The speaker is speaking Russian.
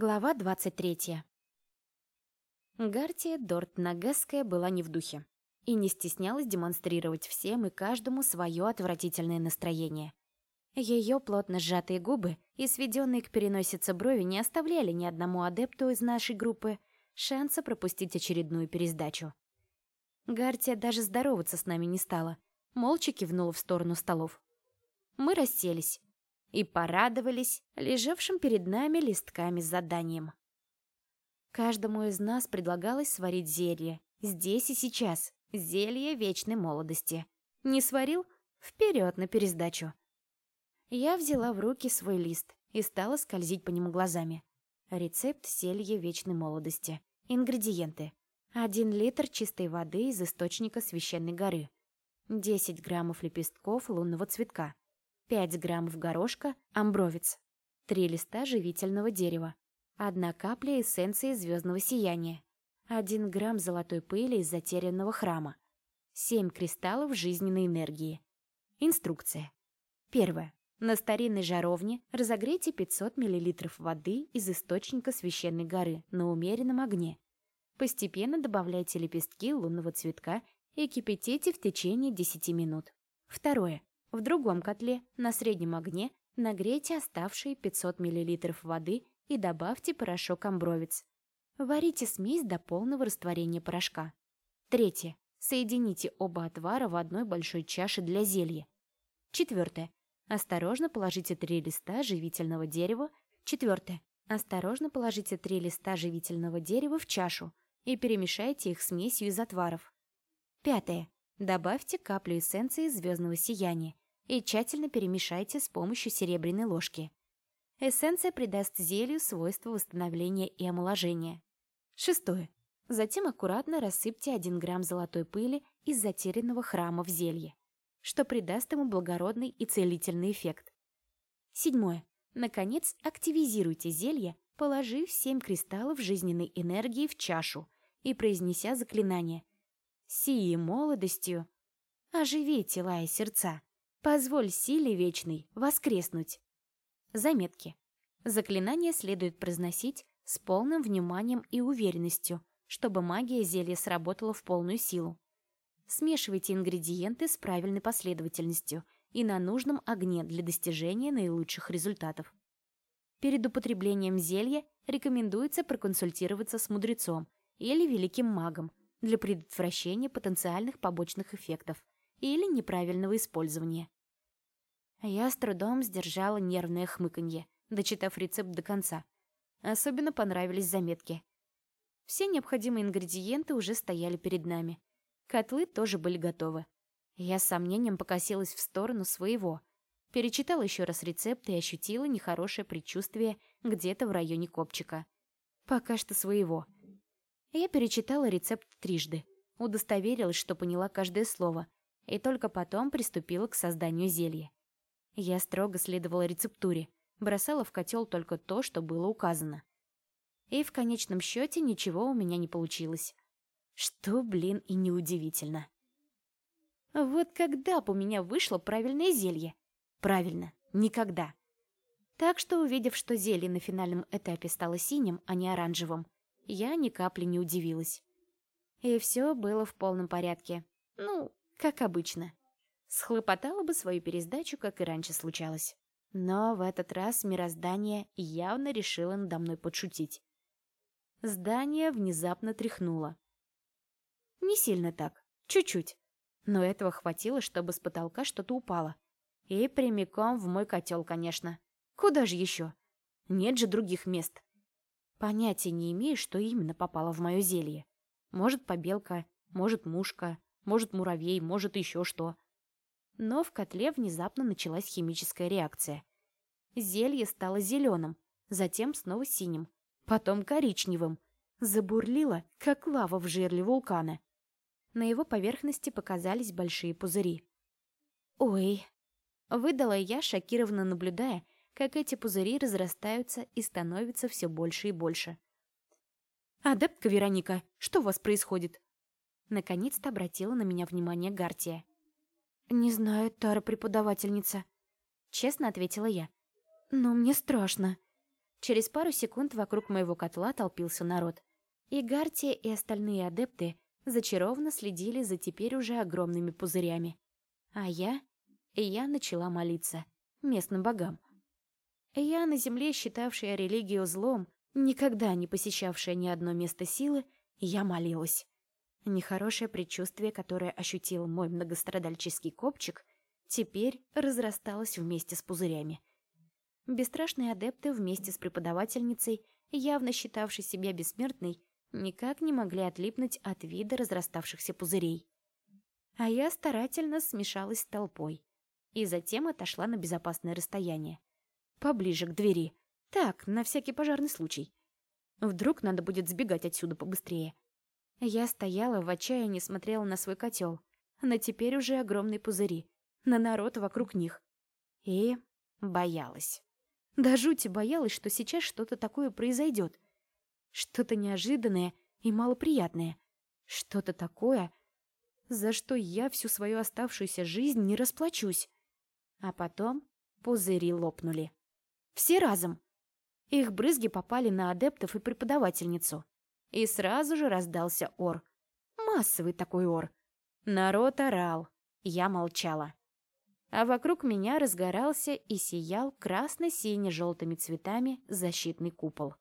Глава 23. Гартия Дортнагесская была не в духе и не стеснялась демонстрировать всем и каждому свое отвратительное настроение. Ее плотно сжатые губы и сведенные к переносице брови не оставляли ни одному адепту из нашей группы шанса пропустить очередную пересдачу. Гартия даже здороваться с нами не стала, молча кивнула в сторону столов. Мы расселись, и порадовались лежавшим перед нами листками с заданием. Каждому из нас предлагалось сварить зелье, здесь и сейчас, зелье вечной молодости. Не сварил? Вперед на пересдачу. Я взяла в руки свой лист и стала скользить по нему глазами. Рецепт зелья вечной молодости. Ингредиенты. 1 литр чистой воды из источника священной горы. 10 граммов лепестков лунного цветка. 5 граммов горошка, амбровец, 3 листа живительного дерева, 1 капля эссенции звездного сияния, 1 грамм золотой пыли из затерянного храма, 7 кристаллов жизненной энергии. Инструкция. Первое. На старинной жаровне разогрейте 500 мл воды из источника священной горы на умеренном огне. Постепенно добавляйте лепестки лунного цветка и кипятите в течение 10 минут. Второе. В другом котле на среднем огне нагрейте оставшие 500 мл воды и добавьте порошок амбровец. Варите смесь до полного растворения порошка. Третье. Соедините оба отвара в одной большой чаше для зелья. Четвертое. Осторожно положите три листа живительного дерева. Четвертое. Осторожно положите три листа живительного дерева в чашу и перемешайте их смесью из отваров. Пятое. Добавьте каплю эссенции звездного сияния и тщательно перемешайте с помощью серебряной ложки. Эссенция придаст зелью свойства восстановления и омоложения. Шестое. Затем аккуратно рассыпьте 1 грамм золотой пыли из затерянного храма в зелье, что придаст ему благородный и целительный эффект. Седьмое. Наконец, активизируйте зелье, положив 7 кристаллов жизненной энергии в чашу и произнеся заклинание сии молодостью, оживи тела и сердца, позволь силе вечной воскреснуть. Заметки. Заклинание следует произносить с полным вниманием и уверенностью, чтобы магия зелья сработала в полную силу. Смешивайте ингредиенты с правильной последовательностью и на нужном огне для достижения наилучших результатов. Перед употреблением зелья рекомендуется проконсультироваться с мудрецом или великим магом, для предотвращения потенциальных побочных эффектов или неправильного использования. Я с трудом сдержала нервное хмыканье, дочитав рецепт до конца. Особенно понравились заметки. Все необходимые ингредиенты уже стояли перед нами. Котлы тоже были готовы. Я с сомнением покосилась в сторону своего. Перечитала еще раз рецепт и ощутила нехорошее предчувствие где-то в районе копчика. Пока что своего — я перечитала рецепт трижды, удостоверилась, что поняла каждое слово, и только потом приступила к созданию зелья. Я строго следовала рецептуре, бросала в котел только то, что было указано. И в конечном счете ничего у меня не получилось. Что, блин, и неудивительно. Вот когда бы у меня вышло правильное зелье? Правильно, никогда. Так что, увидев, что зелье на финальном этапе стало синим, а не оранжевым, я ни капли не удивилась. И все было в полном порядке. Ну, как обычно. Схлопотала бы свою пересдачу, как и раньше случалось. Но в этот раз мироздание явно решило надо мной подшутить. Здание внезапно тряхнуло. Не сильно так, чуть-чуть. Но этого хватило, чтобы с потолка что-то упало. И прямиком в мой котел, конечно. Куда же еще? Нет же других мест. Понятия не имею, что именно попало в мое зелье. Может, побелка, может, мушка, может, муравей, может, еще что. Но в котле внезапно началась химическая реакция. Зелье стало зеленым, затем снова синим, потом коричневым. Забурлило, как лава в жерле вулкана. На его поверхности показались большие пузыри. «Ой!» — выдала я, шокированно наблюдая, как эти пузыри разрастаются и становятся все больше и больше. «Адептка Вероника, что у вас происходит?» Наконец-то обратила на меня внимание Гартия. «Не знаю, Тара преподавательница», — честно ответила я. «Но мне страшно. Через пару секунд вокруг моего котла толпился народ. И Гартия, и остальные адепты зачарованно следили за теперь уже огромными пузырями. А я... Я начала молиться местным богам. Я, на земле считавшая религию злом, никогда не посещавшая ни одно место силы, я молилась. Нехорошее предчувствие, которое ощутил мой многострадальческий копчик, теперь разрасталось вместе с пузырями. Бесстрашные адепты вместе с преподавательницей, явно считавшей себя бессмертной, никак не могли отлипнуть от вида разраставшихся пузырей. А я старательно смешалась с толпой и затем отошла на безопасное расстояние. Поближе к двери. Так, на всякий пожарный случай. Вдруг надо будет сбегать отсюда побыстрее. Я стояла в отчаянии, смотрела на свой котел, на теперь уже огромные пузыри, на народ вокруг них. И боялась. Да жути боялась, что сейчас что-то такое произойдет. Что-то неожиданное и малоприятное. Что-то такое, за что я всю свою оставшуюся жизнь не расплачусь. А потом пузыри лопнули. Все разом. Их брызги попали на адептов и преподавательницу. И сразу же раздался ор. Массовый такой ор. Народ орал. Я молчала. А вокруг меня разгорался и сиял красно-сине-желтыми цветами защитный купол.